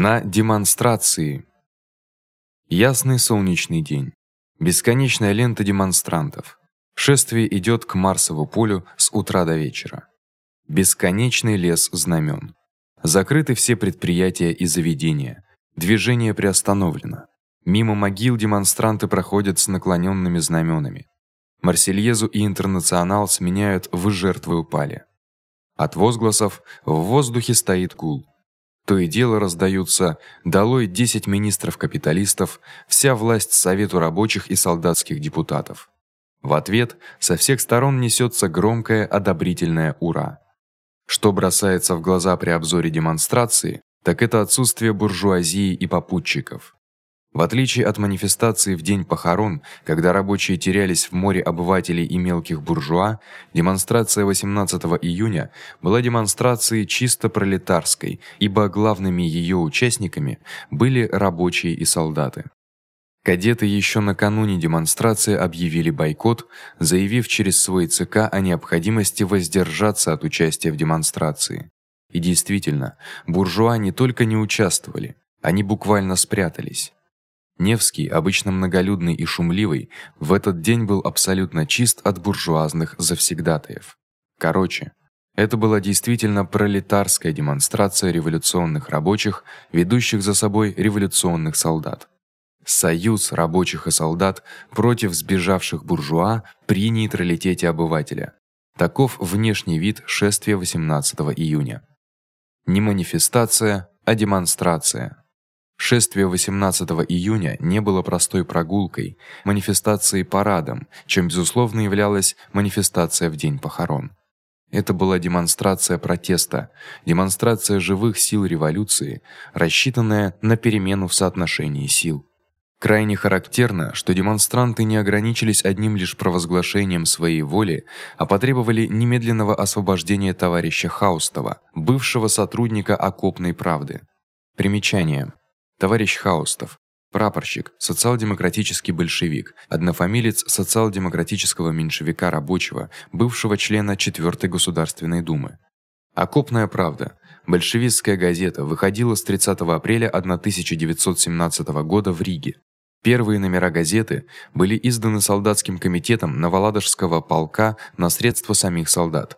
На демонстрации. Ясный солнечный день. Бесконечная лента демонстрантов. Шествие идёт к Марсову полю с утра до вечера. Бесконечный лес знамен. Закрыты все предприятия и заведения. Движение приостановлено. Мимо могил демонстранты проходят с наклонёнными знаменами. Марсельезу и интернационал сменяют вы жертвы упали. От возгласов в воздухе стоит гул. То и дело раздаются: "Долой 10 министров-капиталистов, вся власть Совету рабочих и солдатских депутатов". В ответ со всех сторон несётся громкое одобрительное ура. Что бросается в глаза при обзоре демонстрации, так это отсутствие буржуазии и попутчиков. В отличие от манифестации в день похорон, когда рабочие терялись в море обывателей и мелких буржуа, демонстрация 18 июня была демонстрацией чисто пролетарской, ибо главными её участниками были рабочие и солдаты. Кадеты ещё накануне демонстрации объявили бойкот, заявив через свой ЦК о необходимости воздержаться от участия в демонстрации. И действительно, буржуа не только не участвовали, они буквально спрятались. Невский, обычно многолюдный и шумливый, в этот день был абсолютно чист от буржуазных завсегдатаев. Короче, это была действительно пролетарская демонстрация революционных рабочих, ведущих за собой революционных солдат. Союз рабочих и солдат против сбежавших буржуа при нейтралитете обывателя. Таков внешний вид шествия 18 июня. Не манифестация, а демонстрация. Шествие 18 июня не было простой прогулкой, манифестацией парадом, чем безусловно являлась манифестация в день похорон. Это была демонстрация протеста, демонстрация живых сил революции, рассчитанная на перемену в соотношении сил. Крайне характерно, что демонстранты не ограничились одним лишь провозглашением своей воли, а потребовали немедленного освобождения товарища Хаустова, бывшего сотрудника окопной правды. Примечание: Товарищ Хаустов, прапорщик, социал-демократический большевик, однофамилец социал-демократического меньшевика рабочего, бывшего члена 4-й Государственной Думы. Окопная правда. Большевистская газета выходила с 30 апреля 1917 года в Риге. Первые номера газеты были изданы солдатским комитетом Новоладожского полка на средства самих солдат.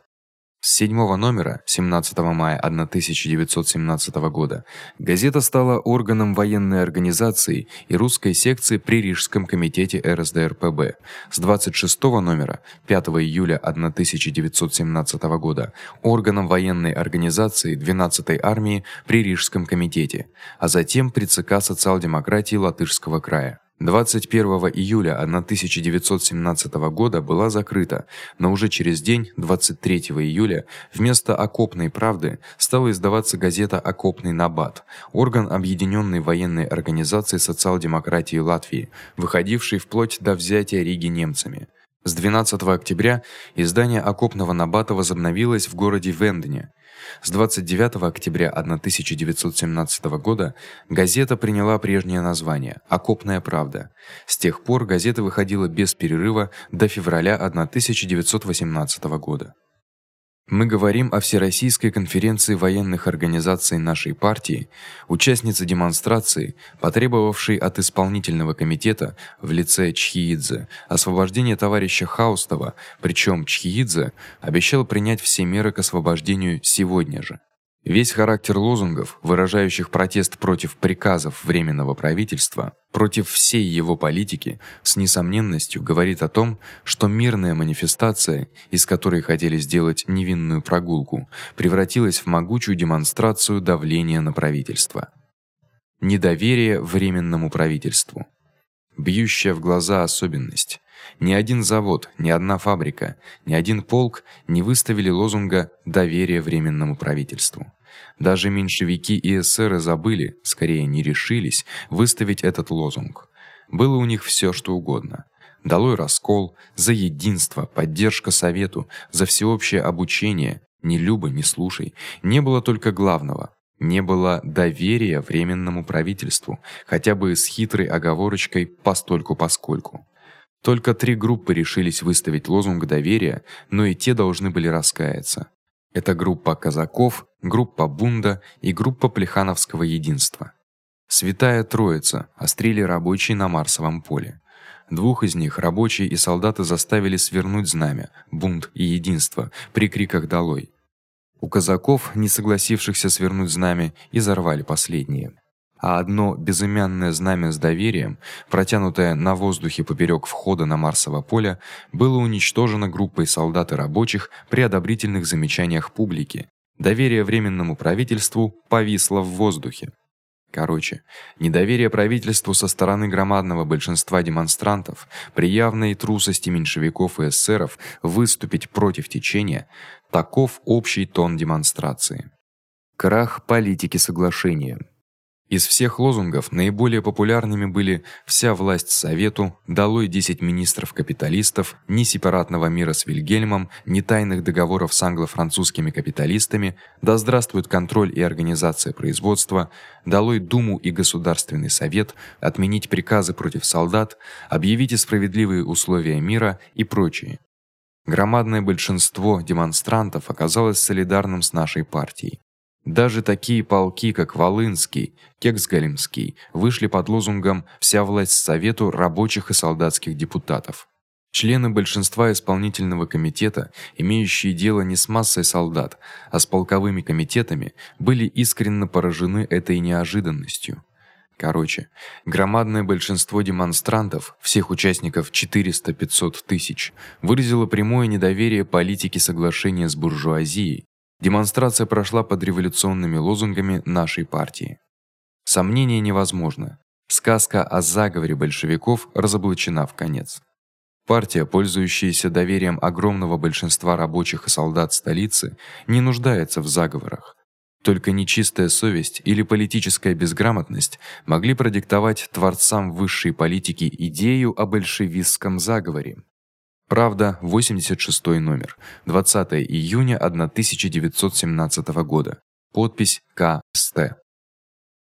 С седьмого номера 17 мая 1917 года газета стала органом военной организации и русской секции при Рижском комитете РСДРПб. С 26 номера 5 июля 1917 года органом военной организации 12-й армии при Рижском комитете, а затем при ЦК социал-демократии Латышского края. 21 июля 1917 года была закрыта, но уже через день, 23 июля, вместо окопной правды стала издаваться газета Окопный набат, орган объединённой военной организации социал-демократии Латвии, выходивший вплоть до взятия Риги немцами. С 12 октября издание Окопного набата возобновилось в городе Вендене. С 29 октября 1917 года газета приняла прежнее название Окопная правда. С тех пор газета выходила без перерыва до февраля 1918 года. Мы говорим о Всероссийской конференции военных организаций нашей партии, участнице демонстрации, потребовавшей от исполнительного комитета в лице Чхиидзе освобождения товарища Хаустова, причём Чхиидзе обещал принять все меры к освобождению сегодня же. Весь характер лозунгов, выражающих протест против приказов временного правительства, против всей его политики, с несомненностью говорит о том, что мирная манифестация, из которой хотели сделать невинную прогулку, превратилась в могучую демонстрацию давления на правительство. Недоверие временному правительству. Бьющая в глаза особенность. Ни один завод, ни одна фабрика, ни один полк не выставили лозунга доверие временному правительству. Даже меньшевики и эсеры забыли, скорее не решились выставить этот лозунг. Было у них всё что угодно. Долой раскол, за единство, поддержка совету, за всеобщее обучение, не люба, не слушай. Не было только главного не было доверия временному правительству, хотя бы с хитрой оговорочкой постольку поскольку. Только три группы решились выставить лозунг доверия, но и те должны были раскаяться. Это группа казаков, группа Бунда и группа Плехановского единства. Святая Троица острили рабочие на Марсовом поле. Двух из них рабочие и солдаты заставили свернуть знамя, бунт и единство при криках долой. У казаков, не согласившихся свернуть знамя, изорвали последние. А одно безымянное знамя с доверием, протянутое на воздухе поперек входа на Марсово поле, было уничтожено группой солдат и рабочих при одобрительных замечаниях публики. Доверие временному правительству повисло в воздухе. Короче, недоверие правительству со стороны громадного большинства демонстрантов, при явной трусости меньшевиков и эсеров выступить против течения таков общий тон демонстрации. Крах политики соглашения. Из всех лозунгов наиболее популярными были вся власть совету, долой 10 министров-капиталистов, ни сепаратного мира с Вильгельмом, ни тайных договоров с англо-французскими капиталистами, да здравствует контроль и организация производства, долой Думу и Государственный совет, отменить приказы против солдат, объявите справедливые условия мира и прочее. Громадное большинство демонстрантов оказалось солидарным с нашей партией. Даже такие полки, как Волынский, Кексгалимский, вышли под лозунгом вся власть совету рабочих и солдатских депутатов. Члены большинства исполнительного комитета, имеющие дело не с массой солдат, а с полковыми комитетами, были искренне поражены этой неожиданностью. Короче, громадное большинство демонстрантов, всех участников 400-500 тысяч, выразило прямое недоверие политике соглашения с буржуазией Демонстрация прошла под революционными лозунгами нашей партии. Сомнение невозможно. Сказка о заговоре большевиков разоблачена в конец. Партия, пользующаяся доверием огромного большинства рабочих и солдат столицы, не нуждается в заговорах. Только нечистая совесть или политическая безграмотность могли продиктовать творцам высшей политики идею о большевистском заговоре. Правда, 86 номер. 20 июня 1917 года. Подпись К. Ст.